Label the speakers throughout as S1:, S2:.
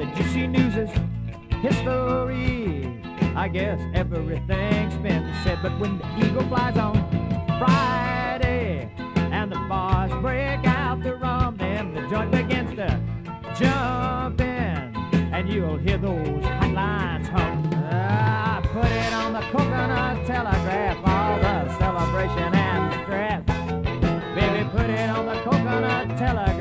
S1: the juicy news is history. I guess everything's been said, but when the eagle flies on Friday and the bars break out the rum, then the joint begins to jump in, and you'll hear those hot hum. Ah, put it on the coconut telegraph, all the celebration and stress. Baby, put it on the coconut telegraph.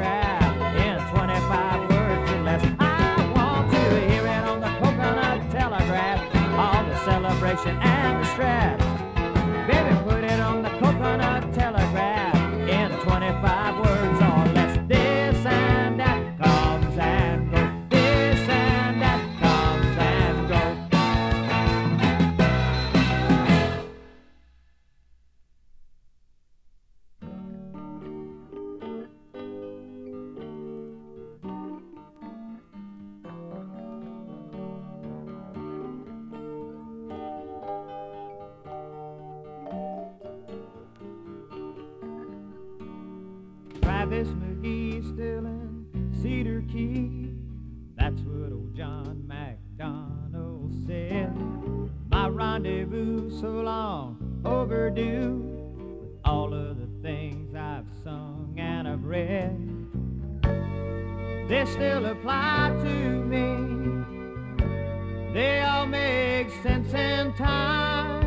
S1: they still apply to me. They all make sense in time.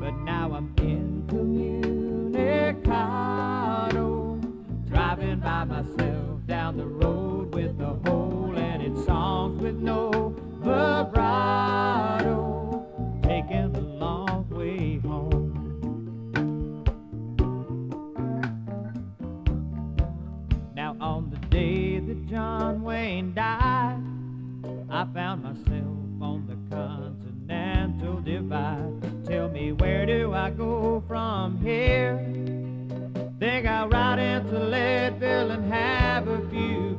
S1: But now I'm incommunicado, driving by myself down the road. found myself on the continental divide. Tell me, where do I go from here? Think I'll ride into Leadville and have a few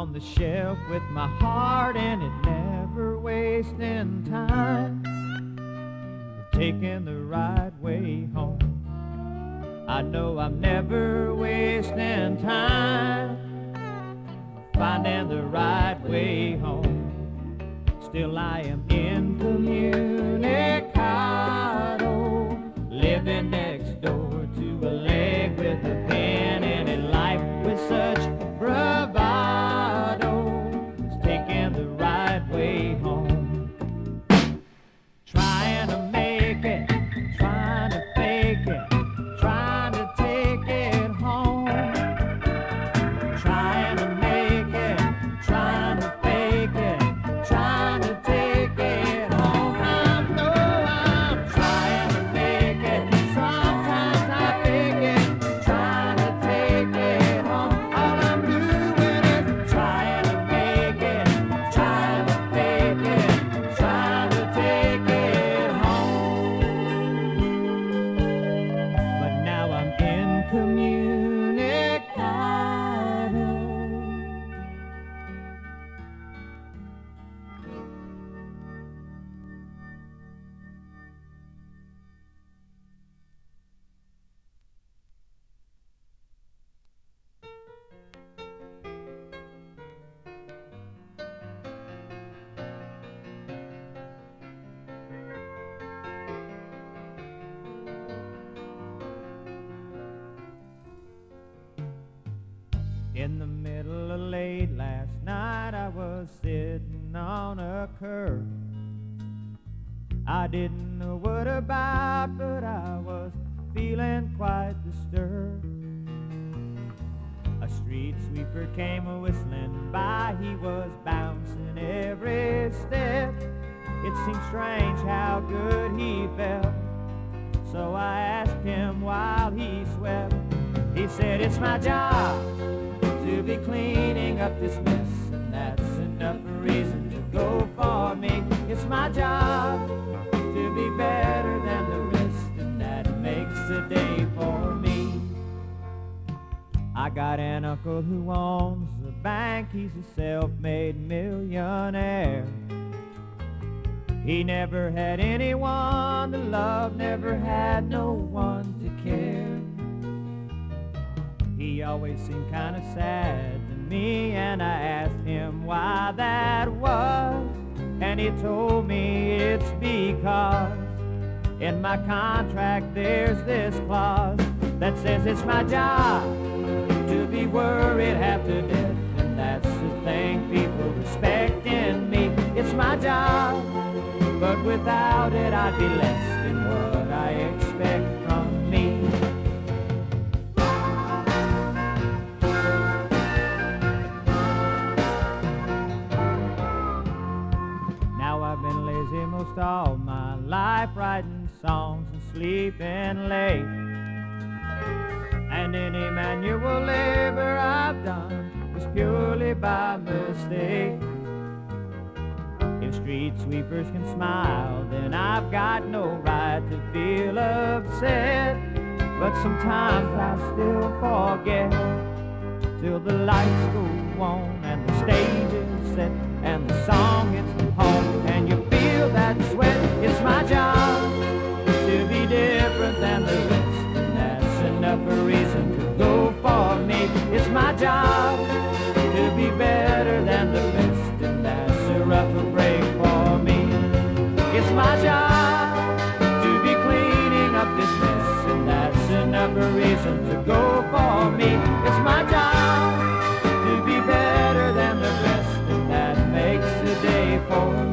S1: on the shelf with my heart and it never wasting time. Taking the right way home. I know I'm never wasting time. Finding the right way home. Still I am in communication. Didn't know what about, but I was feeling quite disturbed. A street sweeper came a whistling by, he was bouncing every step. It seemed strange how good he felt. So I asked him while he swept. He said, It's my job to be cleaning up this mess, and that's enough reason to go for me. It's my job I got an uncle who owns a bank, he's a self made millionaire. He never had anyone to love, never had no one to care. He always seemed kind of sad to me, and I asked him why that was. And he told me it's because in my contract there's this clause that says it's my job worried half to death. And that's the thing people respect in me. It's my job, but without it I'd be less than what I expect from me. Now I've been lazy most all my life, writing songs and sleeping late. And any manual labor I've done was purely by mistake. If street sweepers can smile, then I've got no right to feel upset. But sometimes I still forget till the lights go on and the stage is set and the song hits home and you feel that sweat. Job to be better than the rest, and that's a rougher break for me. It's my job to be cleaning up this mess, and that's enough a reason to go for me. It's my job to be better than the rest, and that makes a day for me.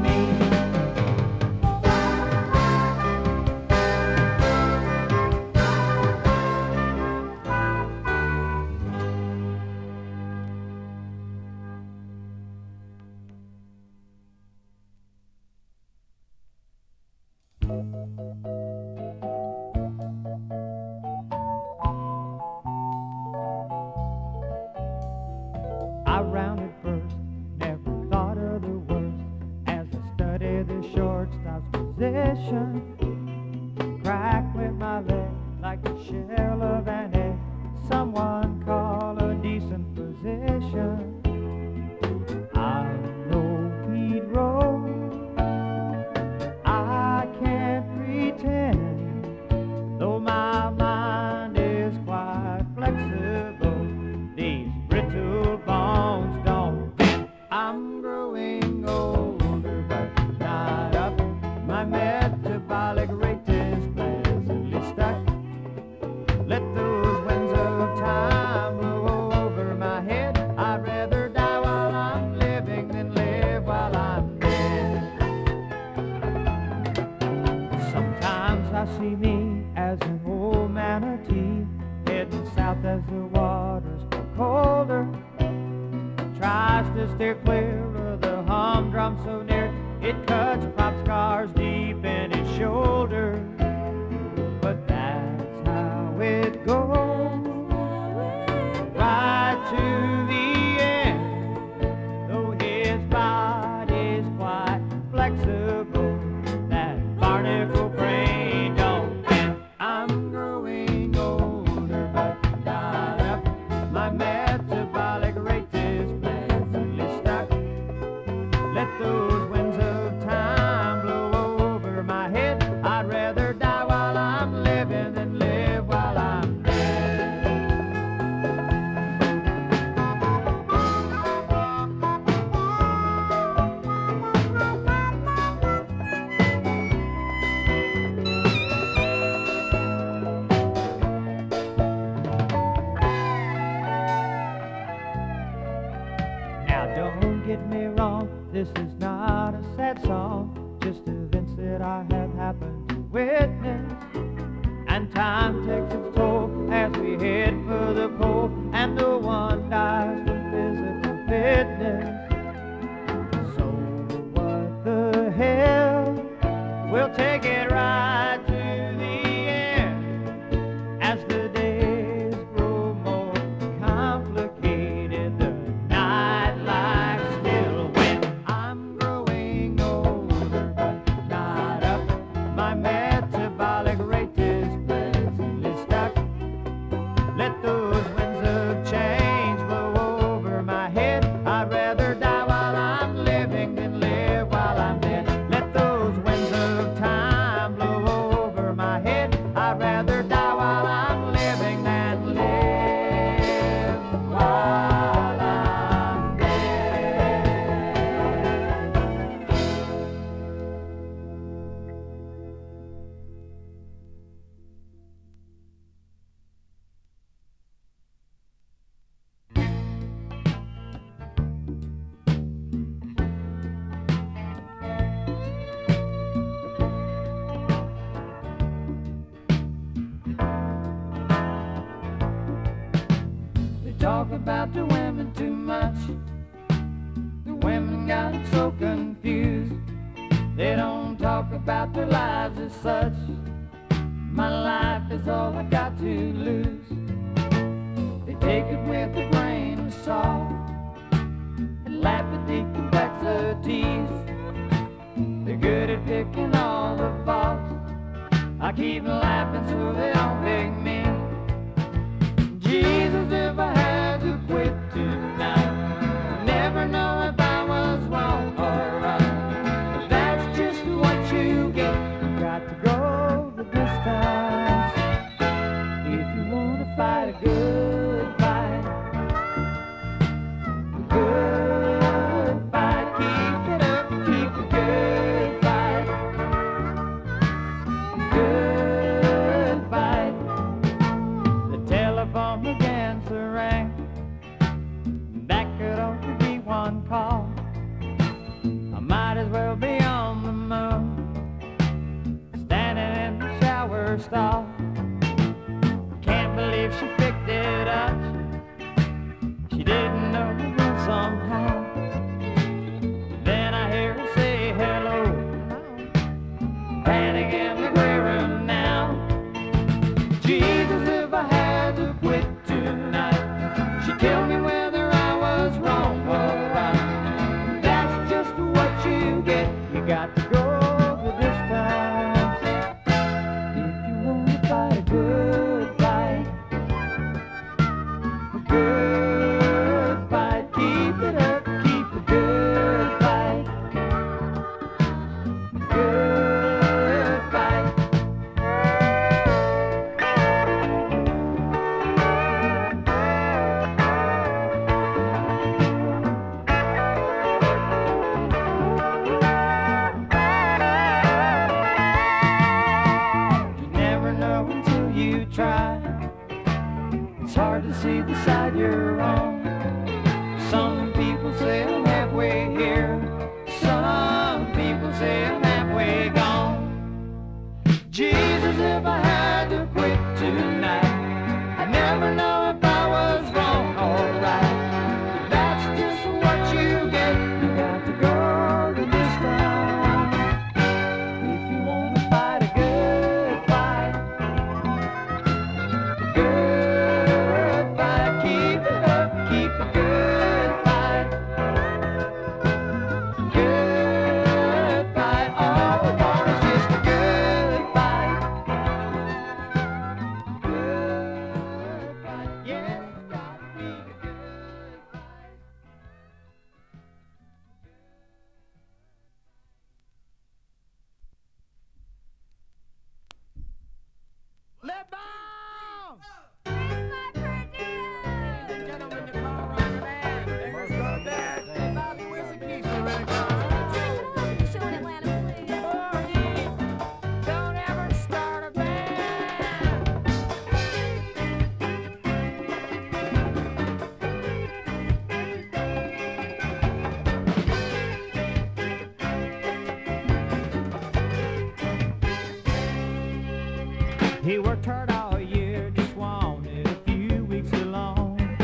S1: He worked hard all year, just wanted a few weeks alone.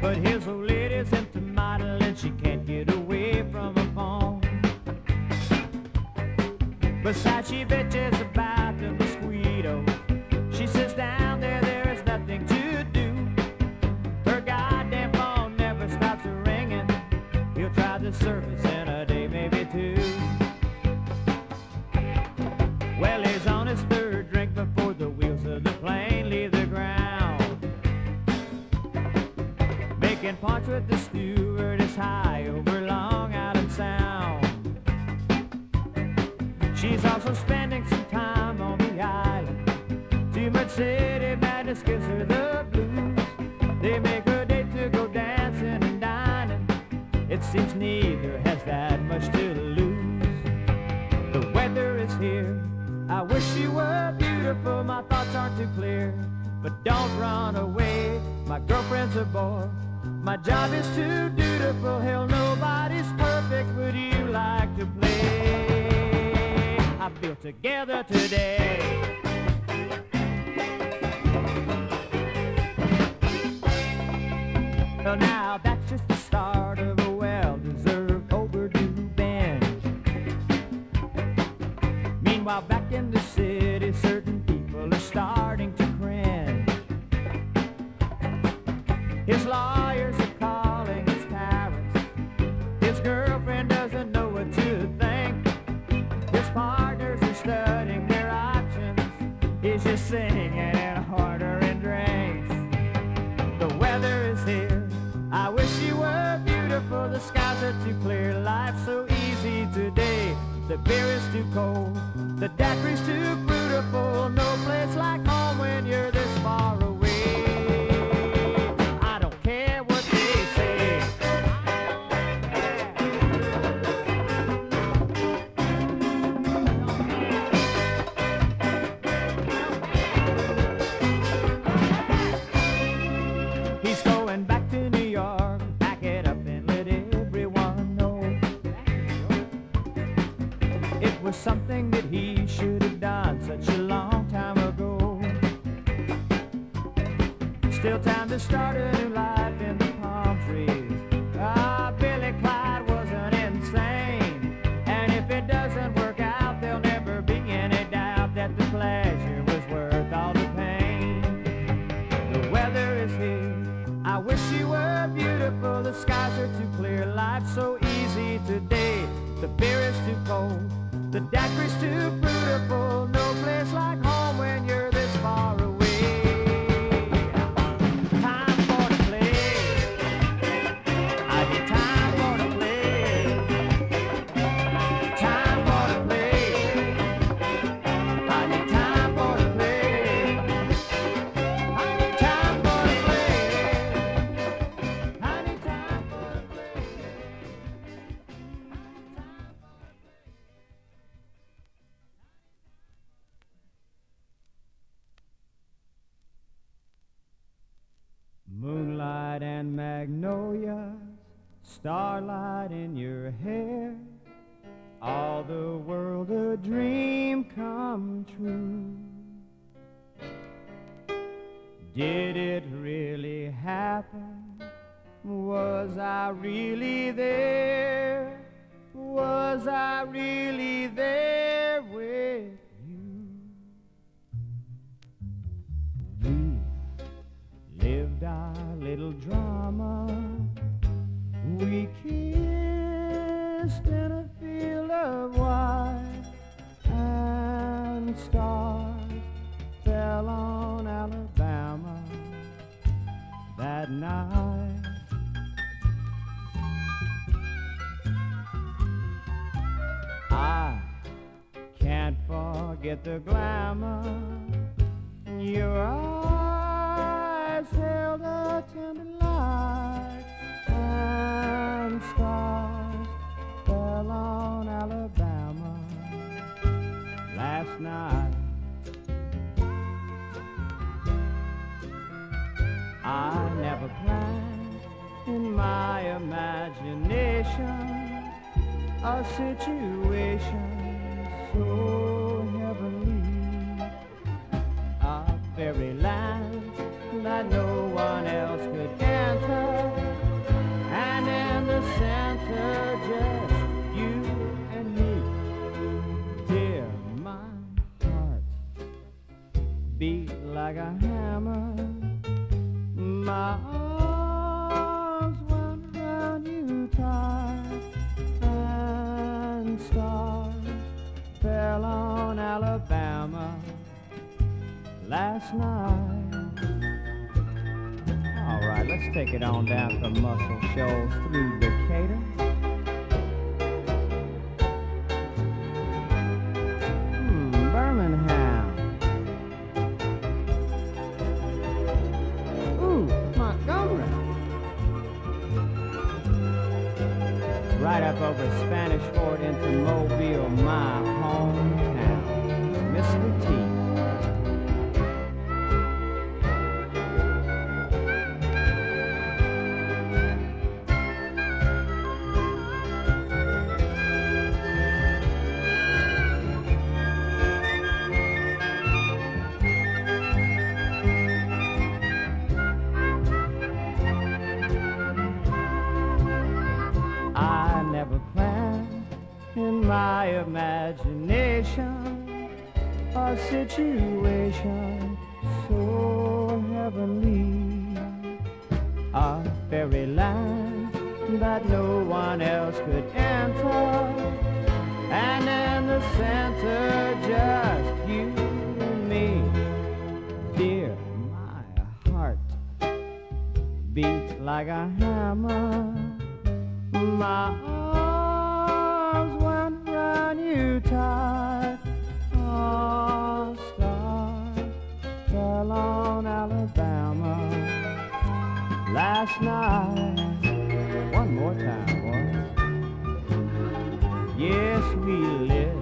S1: But his old lady's into modeling; and she can't get away from a phone. Besides, she bitches about. Was I really there? Was I really there with you? We lived our little drama. We kissed in a field of white, and stars fell on Alabama that night. forget the glamour. Your eyes held a tender light, and stars fell on Alabama last night. I never planned in my imagination a situation last night. All right, let's take it on down from Muscle Shoals through Decatur. My imagination a situation so heavenly, a fairyland that no one else could enter, and in the center just you and me, dear, my heart beats like a hammer. My last night. One more time, boys. Yes, we lived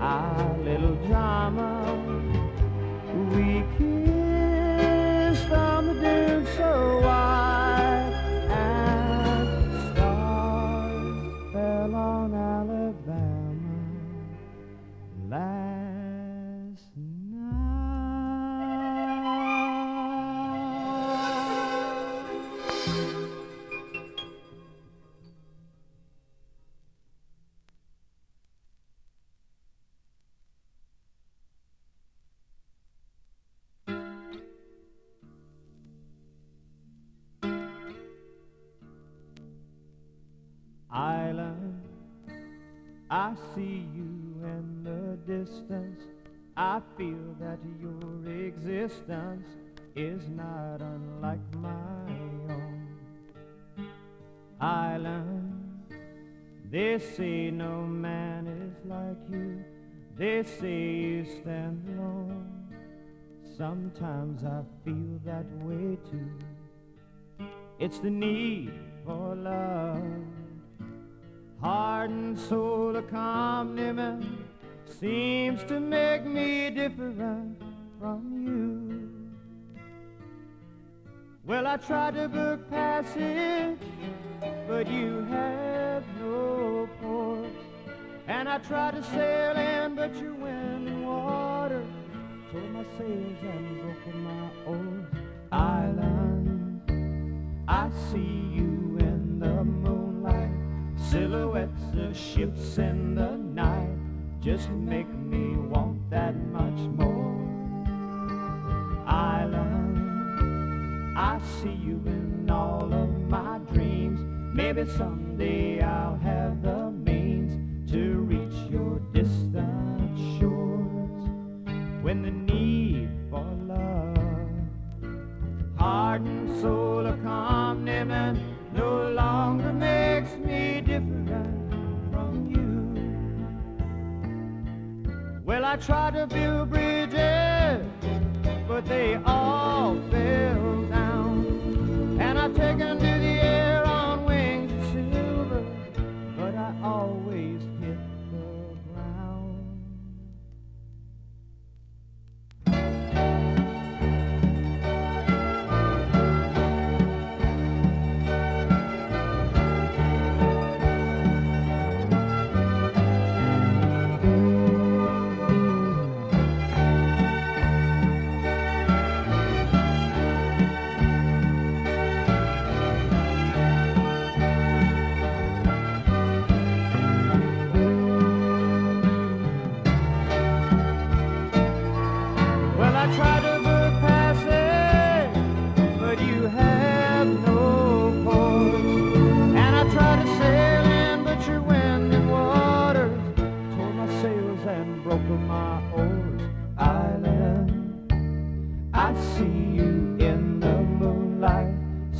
S1: our little drama. Distance. I feel that your existence is not unlike my own. Island, they say no man is like you. They say you stand alone. Sometimes I feel that way too. It's the need for love heart and soul accompaniment seems to make me different from you. Well, I tried to book passage, but you have no ports. And I tried to sail in, but your wind and water tore my sails and broke my oars. Island, I see you in the moonlight silhouettes of ships in the night just make me want that much more. Island, I see you in all of my dreams. Maybe someday I'll have the means to reach your distant shores when the need for love heart and soul accompaniment no I tried to build bridges, but they all fell down. And I've taken to the air on wings of silver, but I always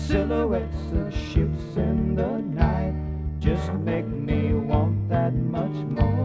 S1: silhouettes of ships in the night just make me want that much more.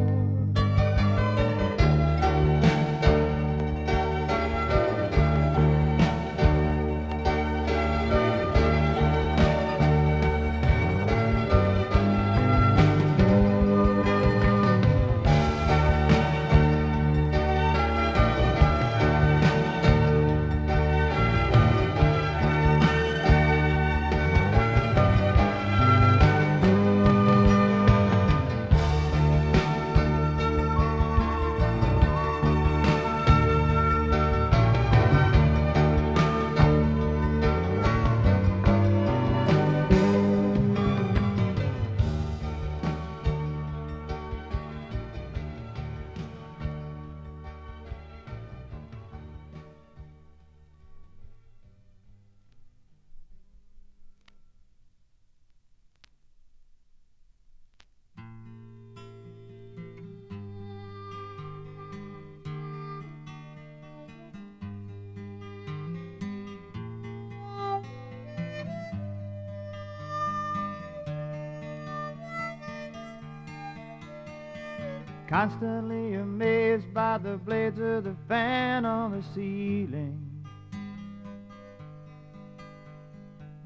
S1: Constantly amazed by the blades of the fan on the ceiling.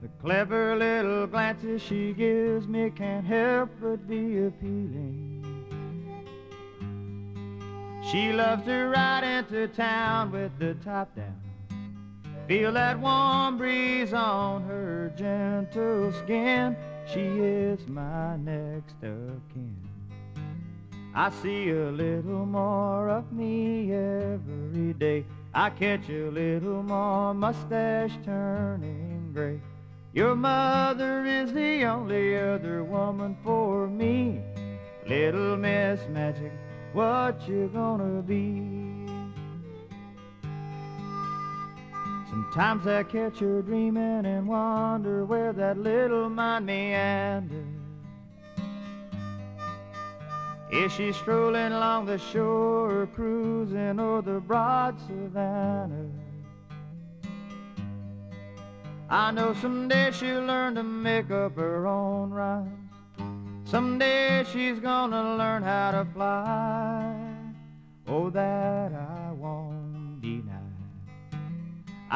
S1: The clever little glances she gives me can't help but be appealing. She loves to ride into town with the top down. Feel that warm breeze on her gentle skin. She is my next of kin. I see a little more of me every day. I catch a little more mustache turning gray. Your mother is the only other woman for me. Little Miss Magic, what you gonna be? Sometimes I catch her dreaming and wonder where that little mind meanders. Is she strolling along the shore or cruising o'er the broad savannah? I know someday she'll learn to make up her own rhymes. Someday she's gonna learn how to fly. Oh, that I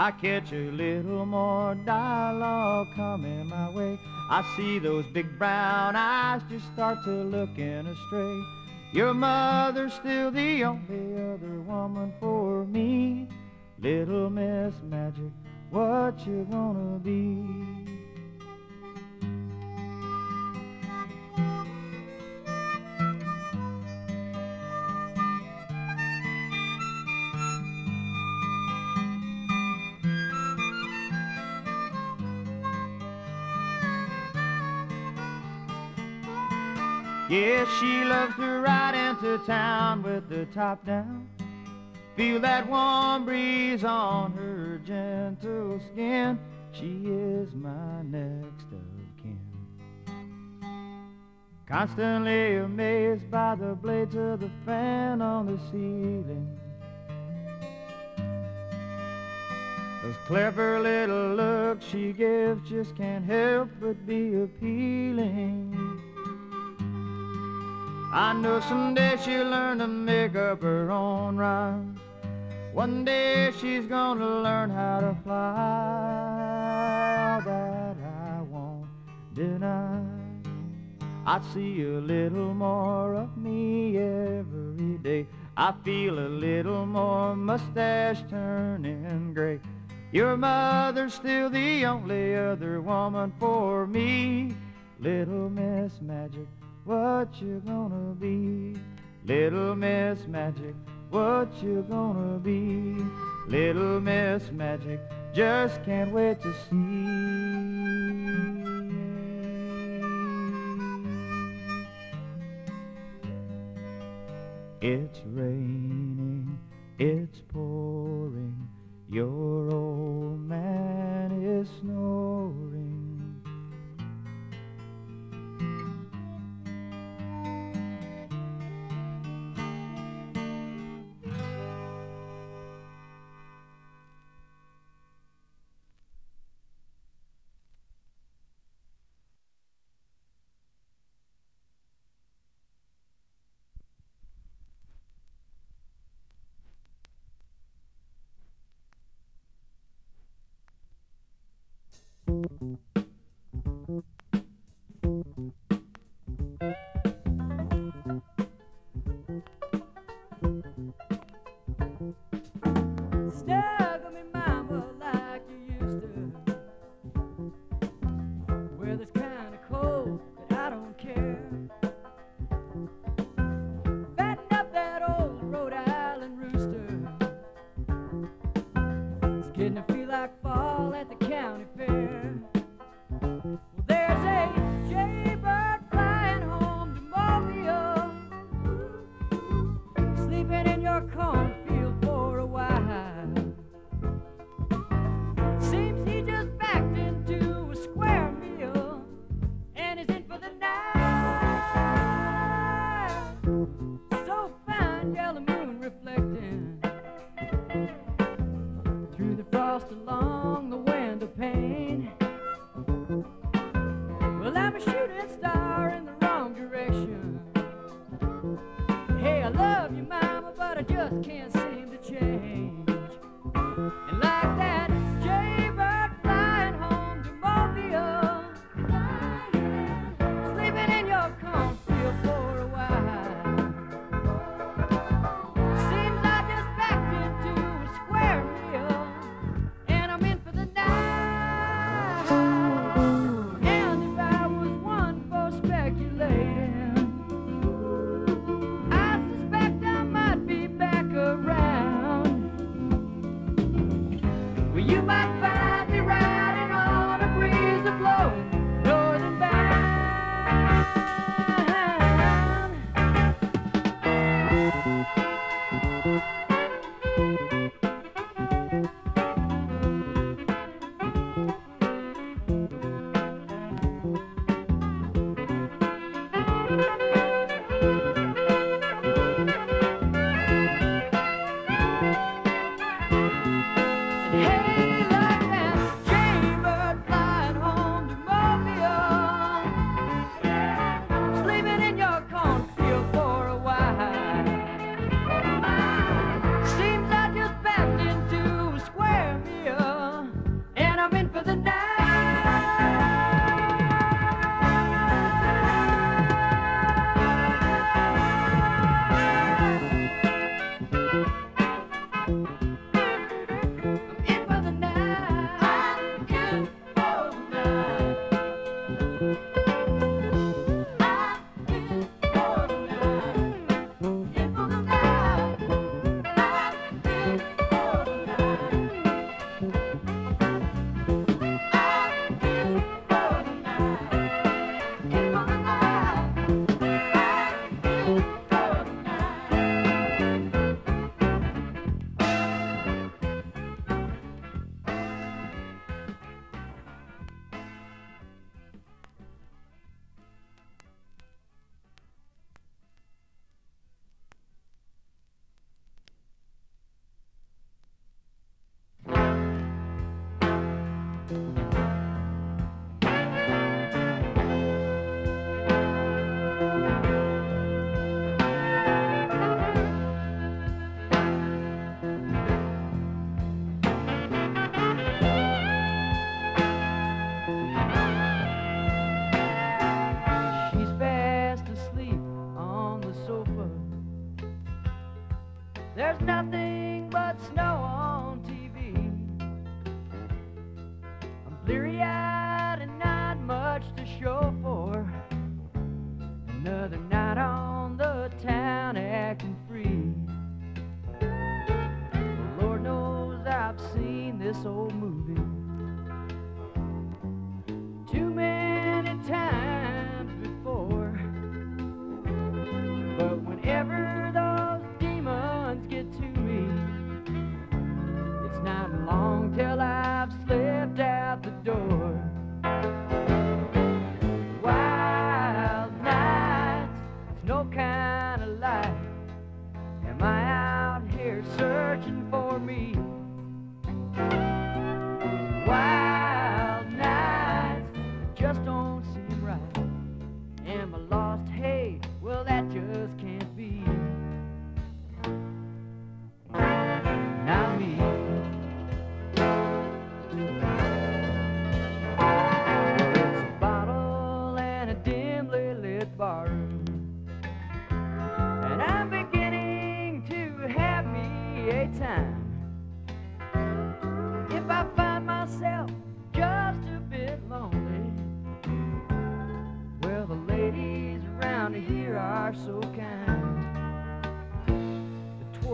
S1: I catch a little more dialogue coming my way. I see those big brown eyes just start to looking astray. Your mother's still the only other woman for me. Little Miss Magic, what you gonna be? Yes, she loves to ride into town with the top down. Feel that warm breeze on her gentle skin. She is my next of kin. Constantly amazed by the blades of the fan on the ceiling. Those clever little looks she gives just can't help but be appealing. I know someday she'll learn to make up her own rhymes. One day she's gonna learn how to fly. That I won't deny. I see a little more of me every day. I feel a little more mustache turning gray. Your mother's still the only other woman for me. Little Miss Magic what you gonna be? Little Miss Magic, what you gonna be? Little Miss Magic, just can't wait to see. It's raining, it's pouring, your old man is snoring.
S2: But I just can't seem to me,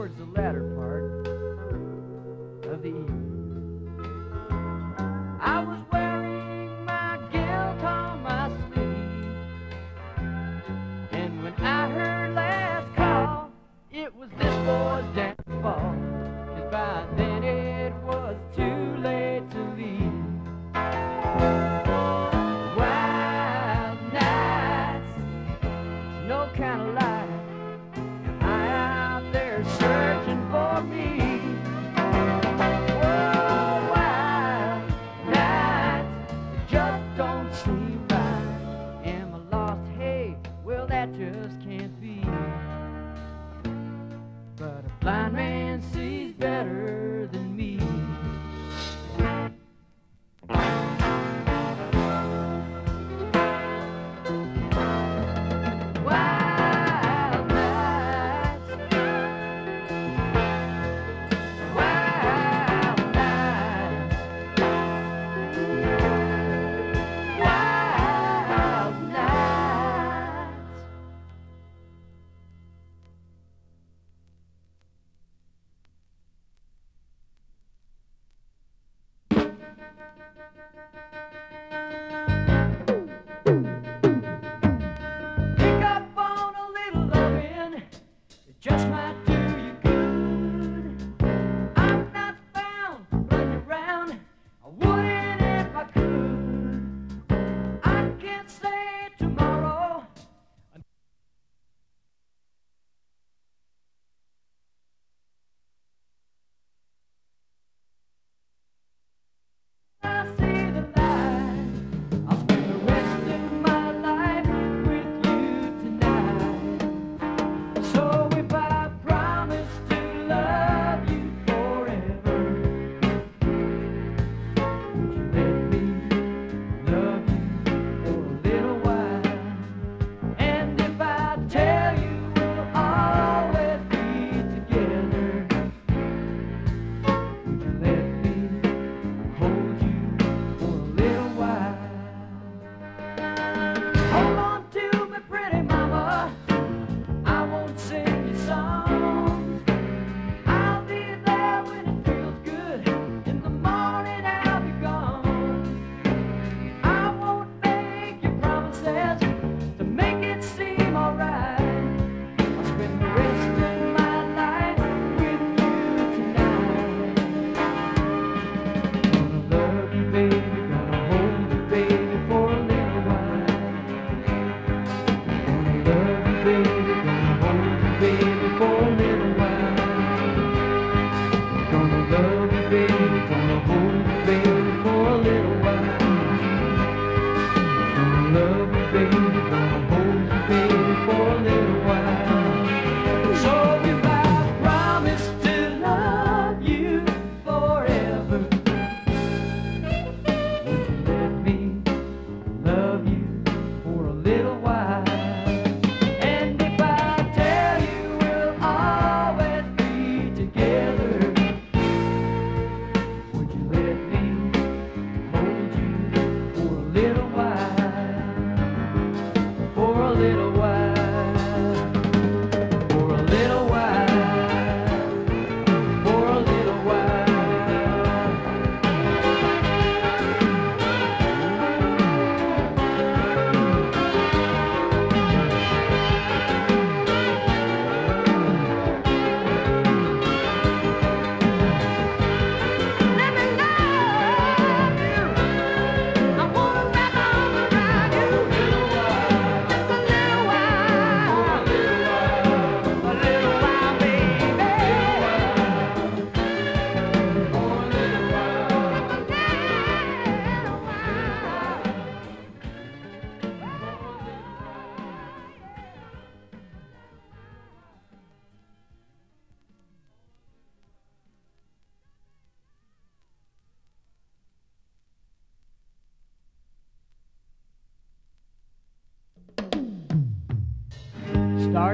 S2: towards the latter part of the evening.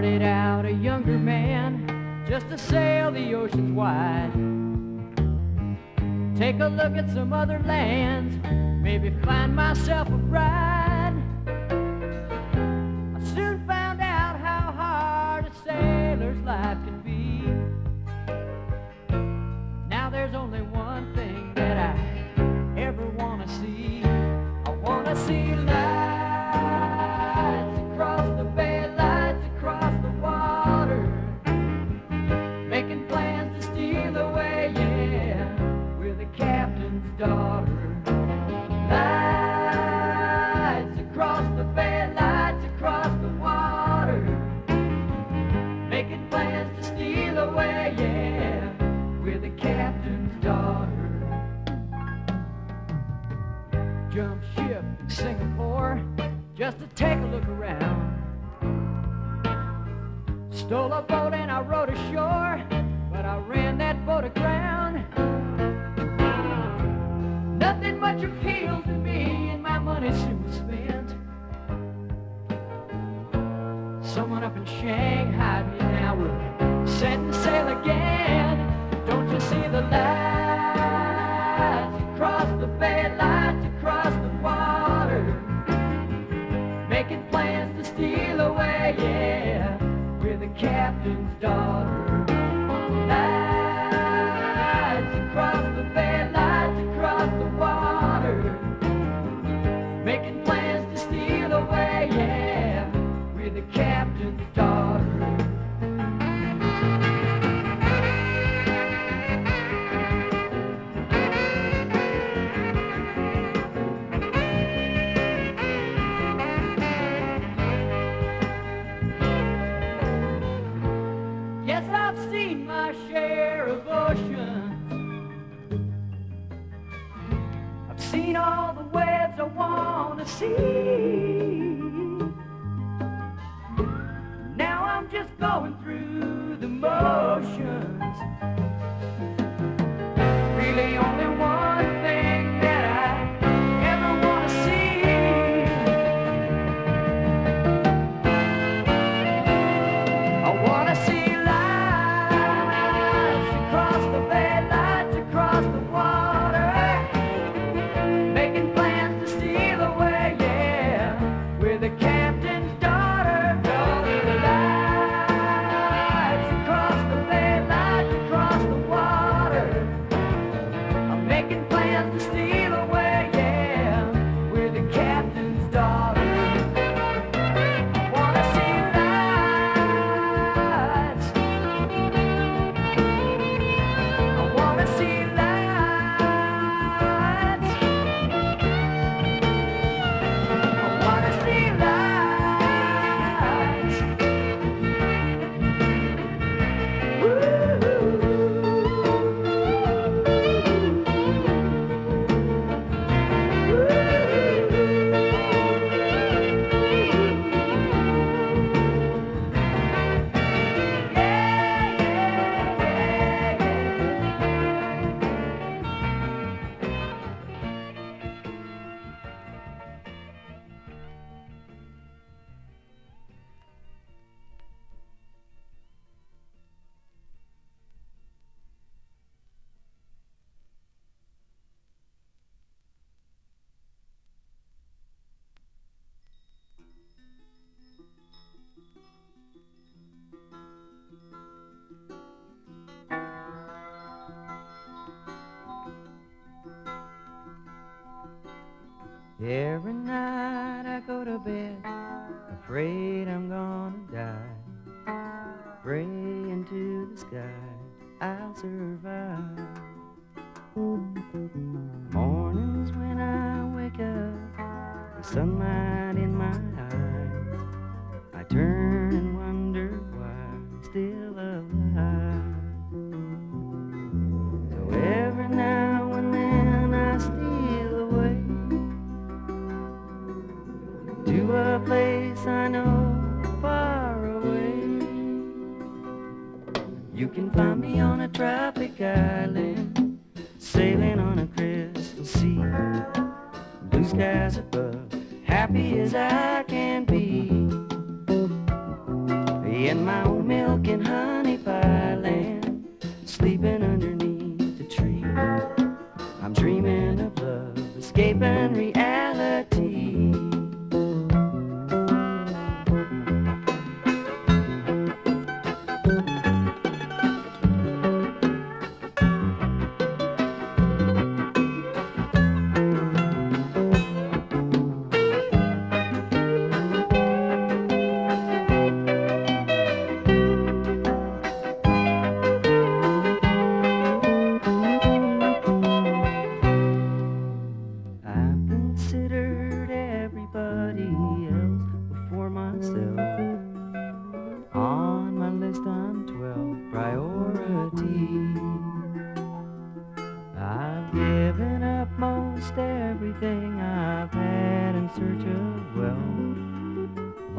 S2: started out a younger man just to sail the oceans wide. Take a look at some other lands, maybe find myself a bride. I soon found out how hard a sailor's life can be. Now there's only one thing that I ever want to see. I want to see just to take a look around. Stole a boat and I rowed ashore, but I ran that boat aground. Nothing much appealed to me, and my money soon spent. Someone up in Shanghai me now will set and sail again. Don't you see the light? making plans to steal away, yeah. We're the captain's daughter.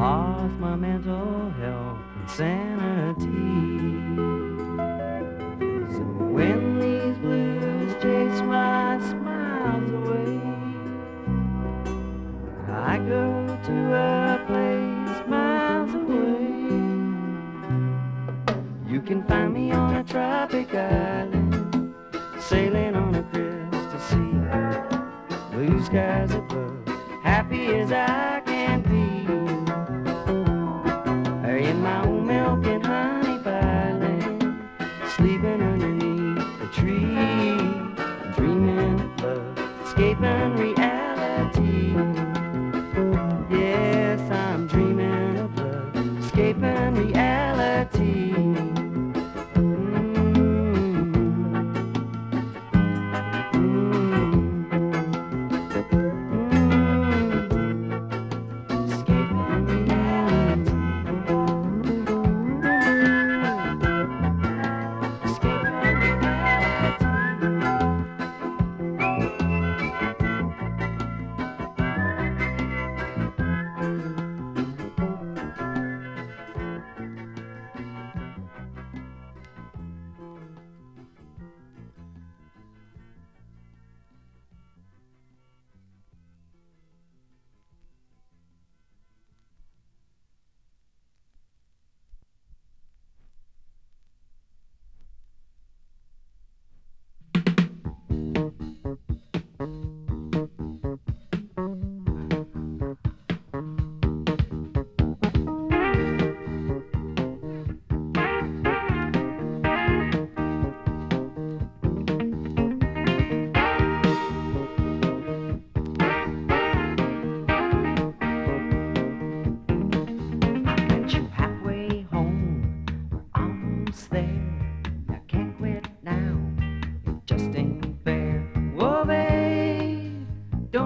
S1: lost my mental health and sanity. So when these blues chase my smiles away, I go to a place miles away. You can find me on a tropic island, sailing on a crystal sea. Blue skies above, happy as I.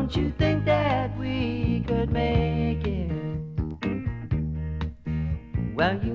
S1: Don't you think that we could make it? Well, you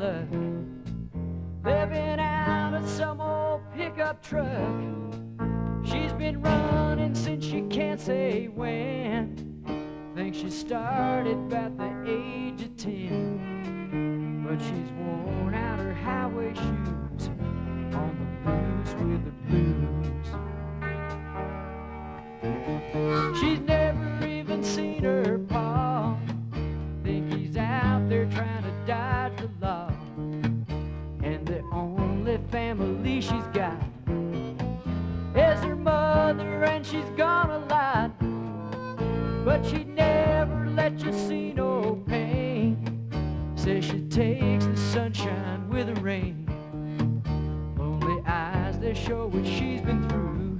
S1: Living out of some old pickup truck. She's been running since she can't say when. Think she started about the age. mistakes the sunshine with the rain. Lonely eyes—they show what she's been through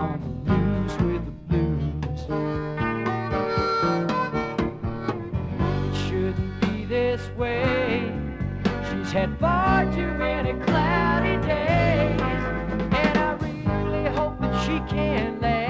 S1: on the news with the blues. It shouldn't be this way. She's had far too many cloudy days, and I really hope that she can last.